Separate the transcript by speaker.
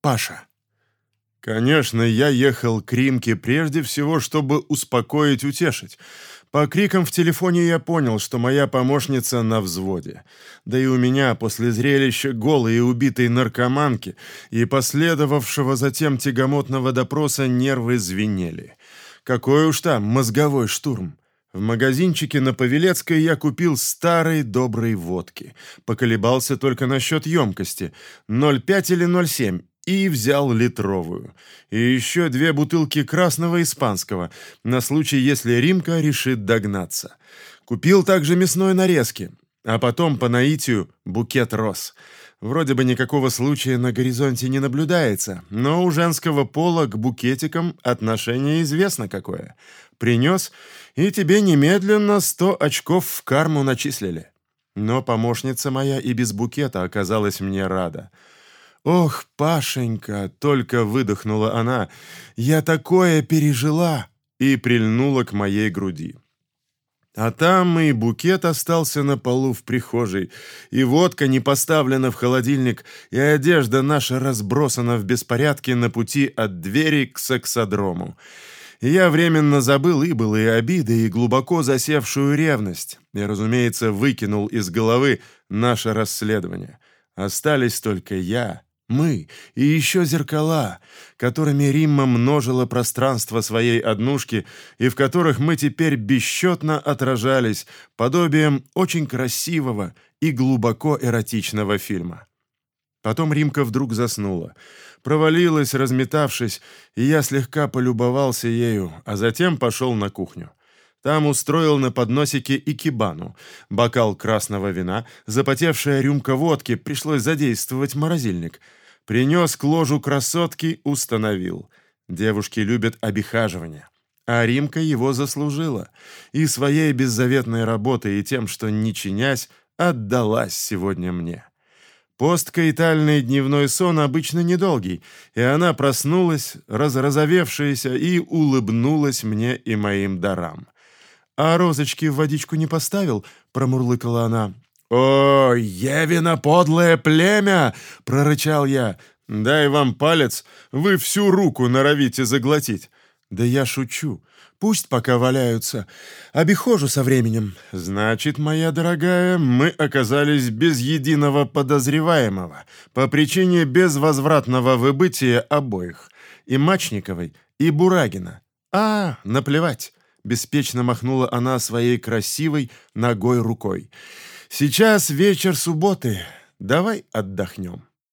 Speaker 1: Паша».
Speaker 2: Конечно, я ехал к Римке прежде всего, чтобы успокоить, утешить. По крикам в телефоне я понял, что моя помощница на взводе. Да и у меня после зрелища голой и убитой наркоманки и последовавшего затем тягомотного допроса нервы звенели. Какой уж там мозговой штурм. В магазинчике на Павелецкой я купил старой доброй водки. Поколебался только насчет емкости. 0,5 или 0,7 и взял литровую. И еще две бутылки красного испанского, на случай, если Римка решит догнаться. Купил также мясной нарезки, а потом по наитию букет роз. Вроде бы никакого случая на горизонте не наблюдается, но у женского пола к букетикам отношение известно какое. Принес, и тебе немедленно сто очков в карму начислили. Но помощница моя и без букета оказалась мне рада. «Ох, Пашенька!» — только выдохнула она. «Я такое пережила!» и прильнула к моей груди. А там и букет остался на полу в прихожей, и водка не поставлена в холодильник, и одежда наша разбросана в беспорядке на пути от двери к сексодрому. я временно забыл и былые обиды, и глубоко засевшую ревность, и, разумеется, выкинул из головы наше расследование. Остались только я мы и еще зеркала, которыми Римма множила пространство своей однушки и в которых мы теперь бесчетно отражались подобием очень красивого и глубоко эротичного фильма. Потом Римка вдруг заснула, провалилась, разметавшись, и я слегка полюбовался ею, а затем пошел на кухню. Там устроил на подносике икебану, бокал красного вина, запотевшая рюмка водки, пришлось задействовать морозильник — Принес к ложу красотки, установил. Девушки любят обихаживание. А Римка его заслужила. И своей беззаветной работой, и тем, что, не чинясь, отдалась сегодня мне. Посткаитальный дневной сон обычно недолгий, и она проснулась, разразовевшаяся, и улыбнулась мне и моим дарам. «А розочки в водичку не поставил?» — промурлыкала она. «О, Евина подлое племя!» — прорычал я. «Дай вам палец, вы всю руку норовите заглотить». «Да я шучу. Пусть пока валяются. Обихожу со временем». «Значит, моя дорогая, мы оказались без единого подозреваемого по причине безвозвратного выбытия обоих. И Мачниковой, и Бурагина. А, наплевать». Беспечно махнула она своей красивой ногой рукой. Сейчас вечер субботы. Давай отдохнем.